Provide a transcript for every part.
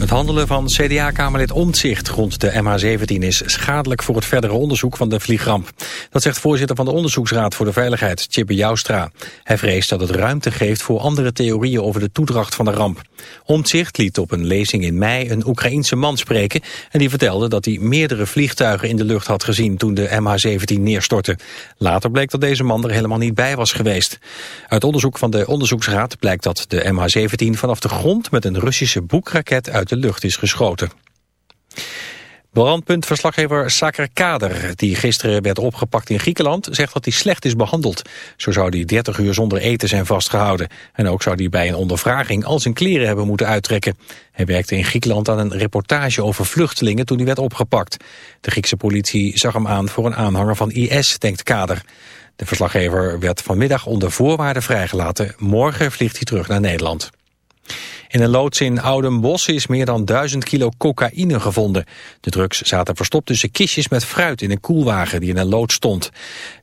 Het handelen van CDA-kamerlid Omtzigt rond de MH17 is schadelijk voor het verdere onderzoek van de vliegramp. Dat zegt voorzitter van de Onderzoeksraad voor de Veiligheid, Chippe Joustra. Hij vreest dat het ruimte geeft voor andere theorieën over de toedracht van de ramp. Omtzigt liet op een lezing in mei een Oekraïense man spreken en die vertelde dat hij meerdere vliegtuigen in de lucht had gezien toen de MH17 neerstortte. Later bleek dat deze man er helemaal niet bij was geweest. Uit onderzoek van de Onderzoeksraad blijkt dat de MH17 vanaf de grond met een Russische boekraket uit de lucht is geschoten. Brandpuntverslaggever Saker Kader, die gisteren werd opgepakt in Griekenland, zegt dat hij slecht is behandeld. Zo zou hij 30 uur zonder eten zijn vastgehouden. En ook zou hij bij een ondervraging al zijn kleren hebben moeten uittrekken. Hij werkte in Griekenland aan een reportage over vluchtelingen toen hij werd opgepakt. De Griekse politie zag hem aan voor een aanhanger van IS, denkt Kader. De verslaggever werd vanmiddag onder voorwaarden vrijgelaten. Morgen vliegt hij terug naar Nederland. In een loods in Oudenbos is meer dan 1000 kilo cocaïne gevonden. De drugs zaten verstopt tussen kistjes met fruit in een koelwagen die in een loods stond.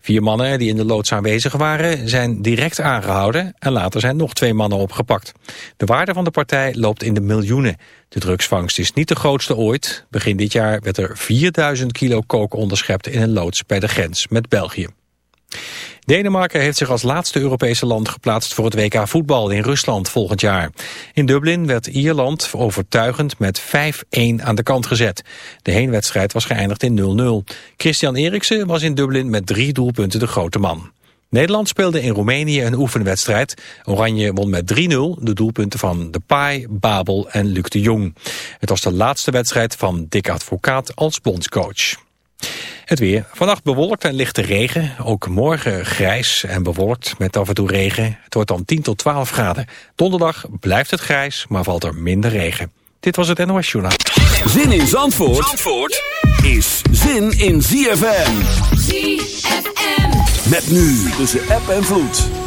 Vier mannen die in de loods aanwezig waren zijn direct aangehouden en later zijn nog twee mannen opgepakt. De waarde van de partij loopt in de miljoenen. De drugsvangst is niet de grootste ooit. Begin dit jaar werd er 4000 kilo coke onderschept in een loods bij de grens met België. Denemarken heeft zich als laatste Europese land geplaatst voor het WK voetbal in Rusland volgend jaar. In Dublin werd Ierland overtuigend met 5-1 aan de kant gezet. De heenwedstrijd was geëindigd in 0-0. Christian Eriksen was in Dublin met drie doelpunten de grote man. Nederland speelde in Roemenië een oefenwedstrijd. Oranje won met 3-0, de doelpunten van De Pai, Babel en Luc de Jong. Het was de laatste wedstrijd van Dick Advocaat als bondscoach. Het weer. Vannacht bewolkt en lichte regen. Ook morgen grijs en bewolkt met af en toe regen. Het wordt dan 10 tot 12 graden. Donderdag blijft het grijs, maar valt er minder regen. Dit was het NOS Journaal. Zin in Zandvoort, Zandvoort is zin in ZFM. ZFM. Met nu tussen app en vloed.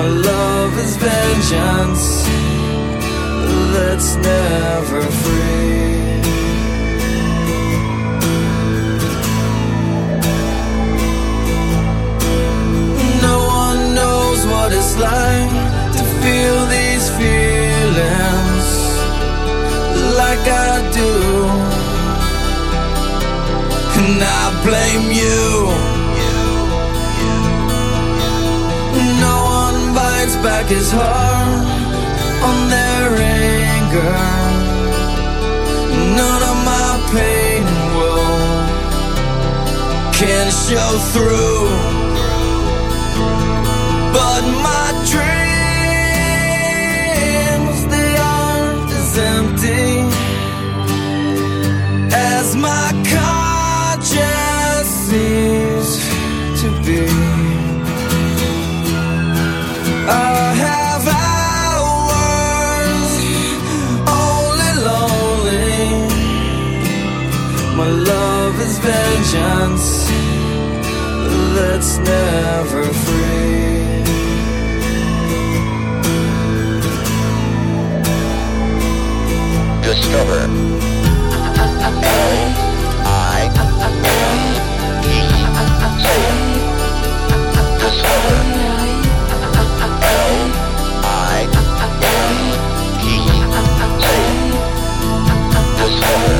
My love is vengeance that's never free. No one knows what it's like to feel these feelings like I do. And I blame you. Back his heart on their anger. None of my pain will can show through. But my dreams, they aren't as empty as my vengeance that's never free. Discover. L I E T. Discover. E. Discover.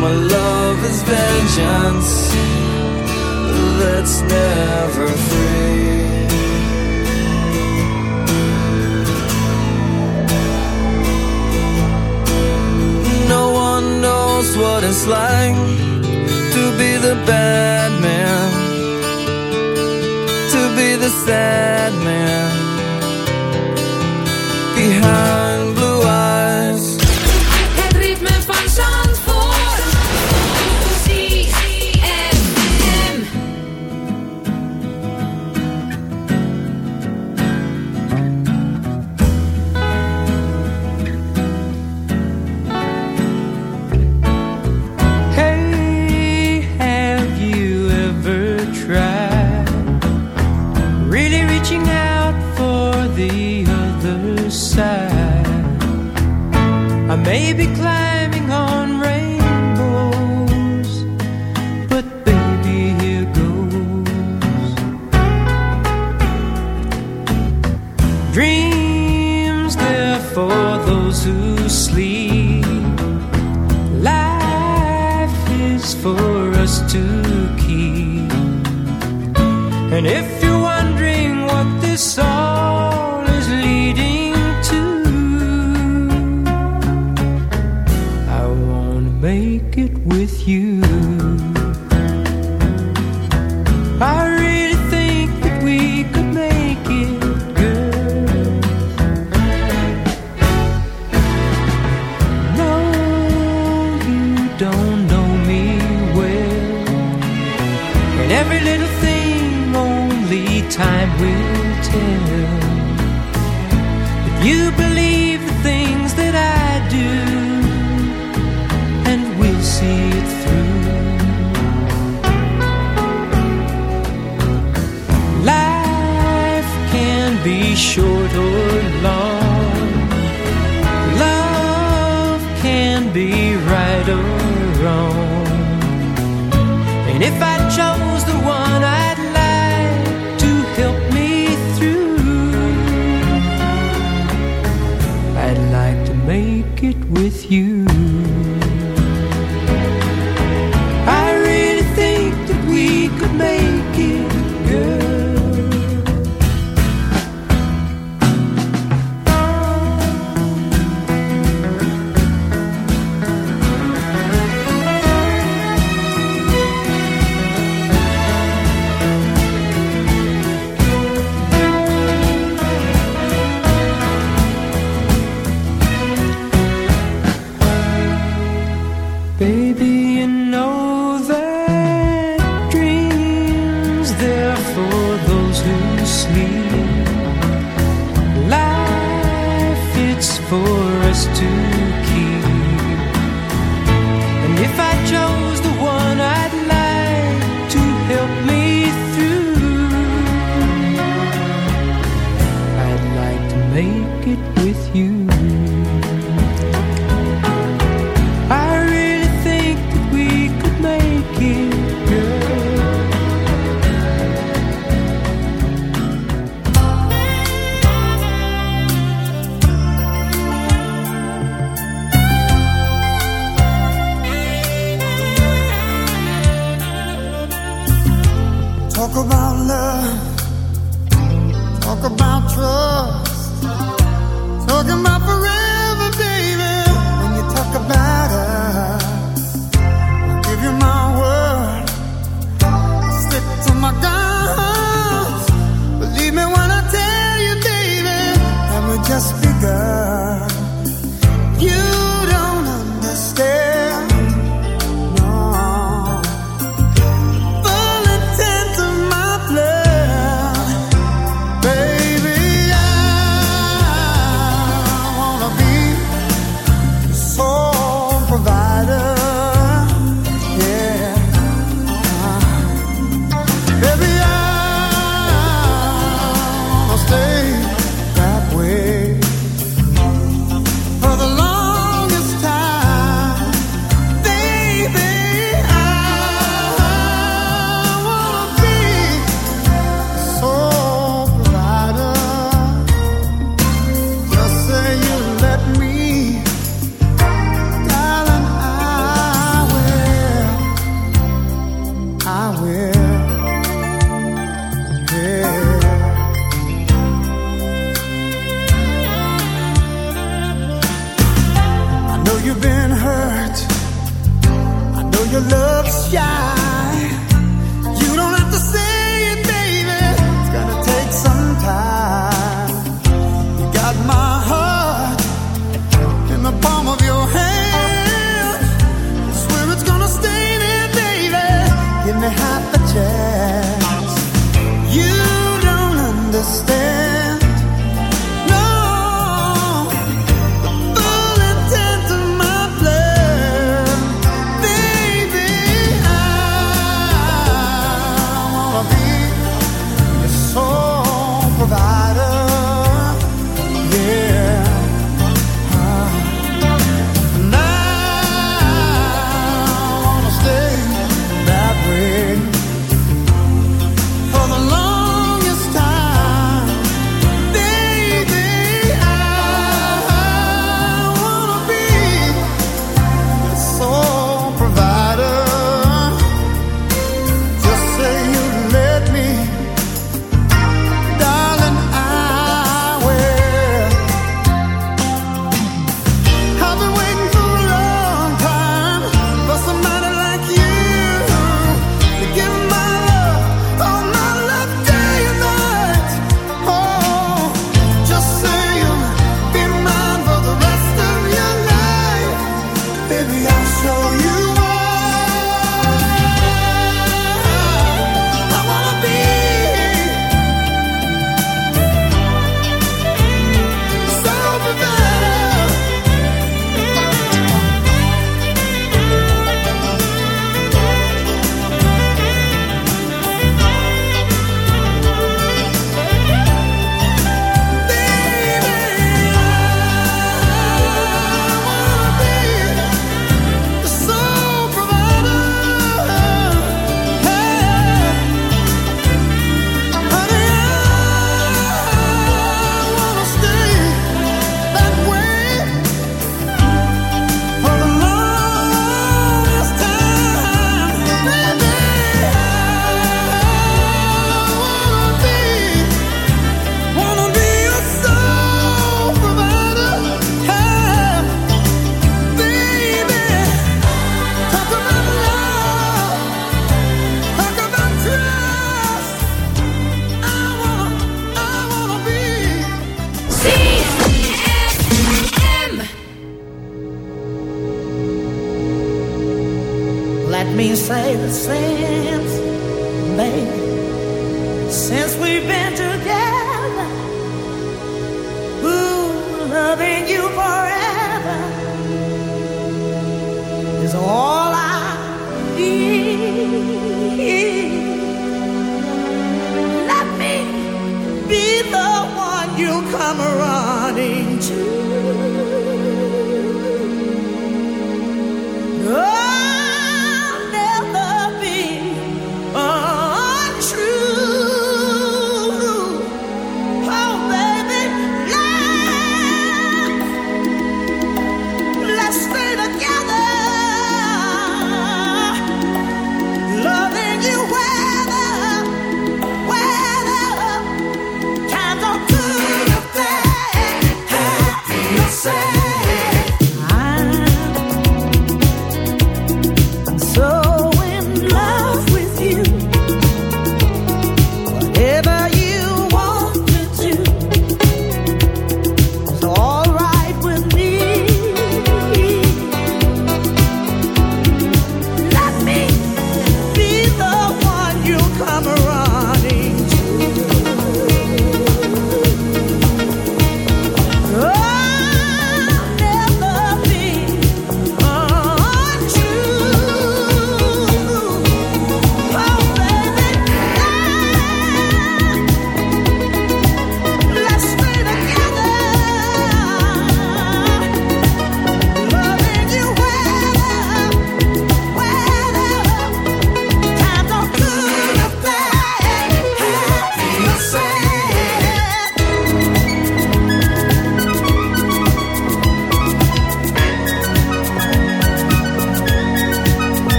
My love is vengeance that's never free. No one knows what it's like to be the bad man, to be the sad man behind I may be climbing on rainbows, but baby, here goes. Dreams, they're for those who sleep. Life is for us to keep. And if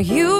Now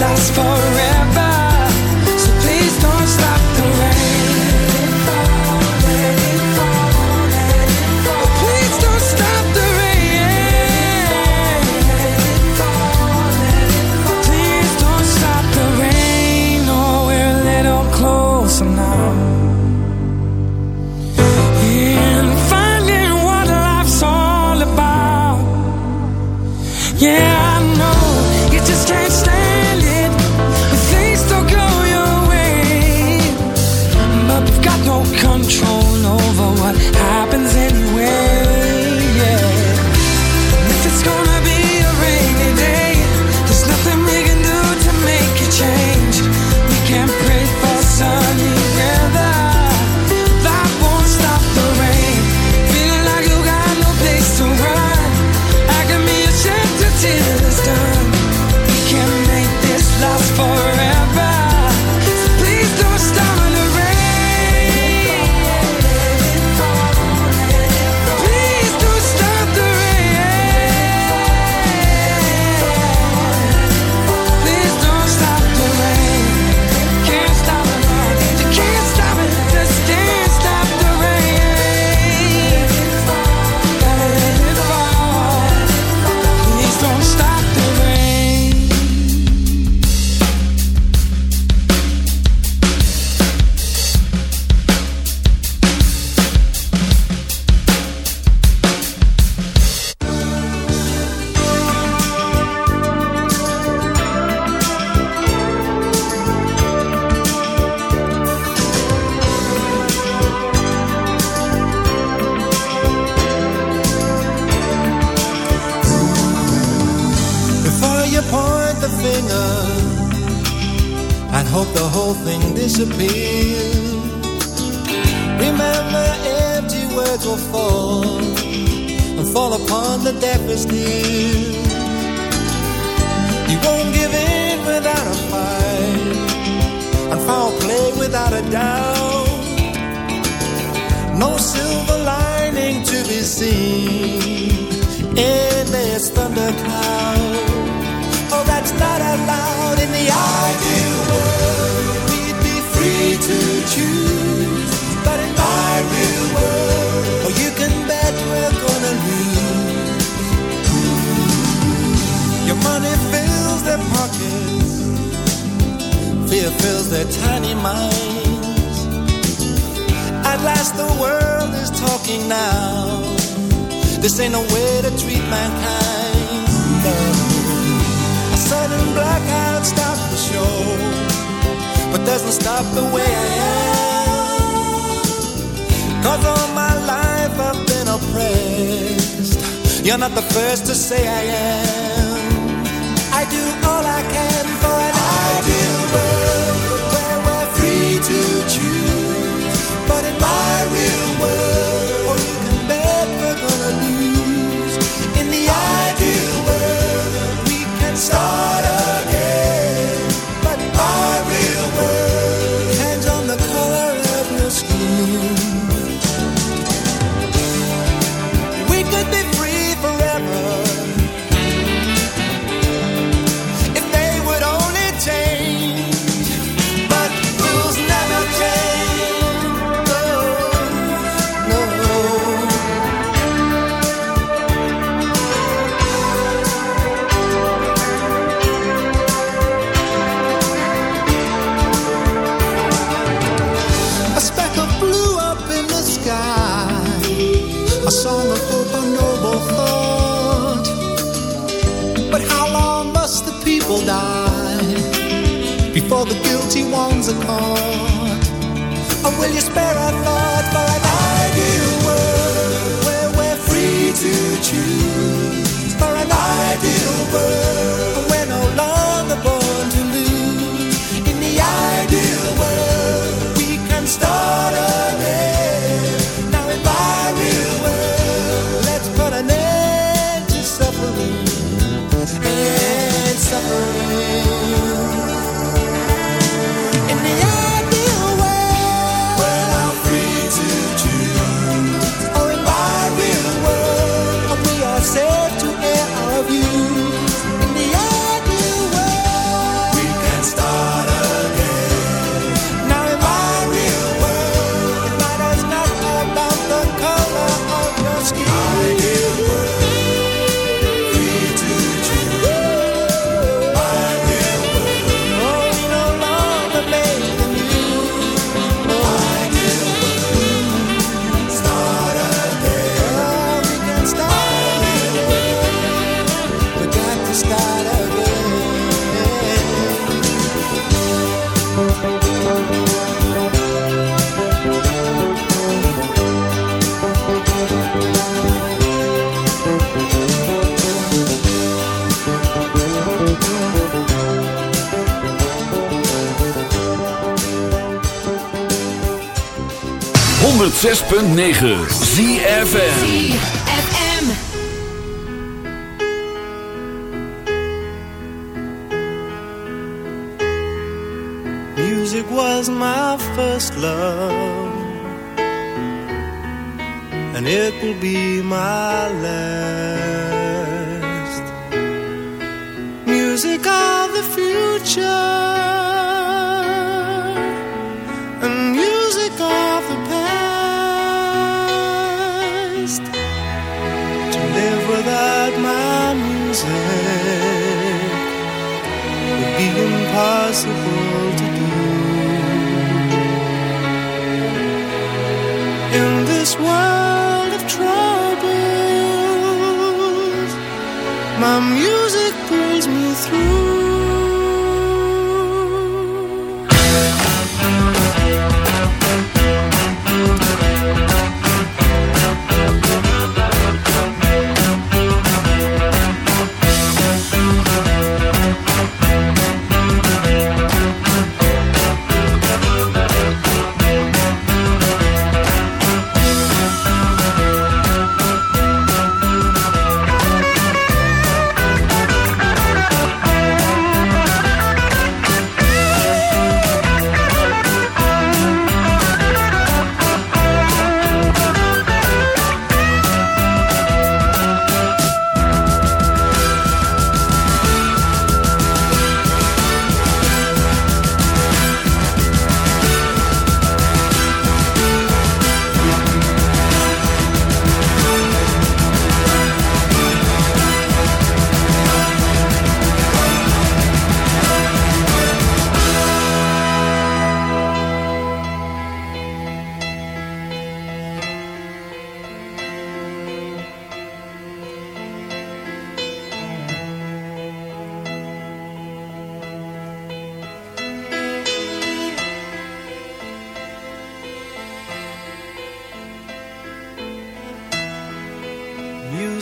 last forever. see endless thundercloud. Oh, that's not allowed in the ideal world. We'd be free to choose, but in my real world, oh, you can bet we're gonna lose. Your money fills their pockets, fear fills their tiny minds. At last, the world is talking now this ain't no way to treat mankind. No. A sudden blackout stops the show, but doesn't stop the way I am. Cause all my life I've been oppressed. You're not the first to say I am. before the guilty ones are caught? Or will you spare our thought for an ideal world where we're free to choose? For an ideal world we're no longer born to lose. In the ideal world, we can start again. suffering 106.9 ZFN Music was my first love. And it will be my last. Music of the future. This world of troubles, my music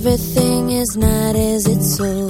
Everything is not as it's sold.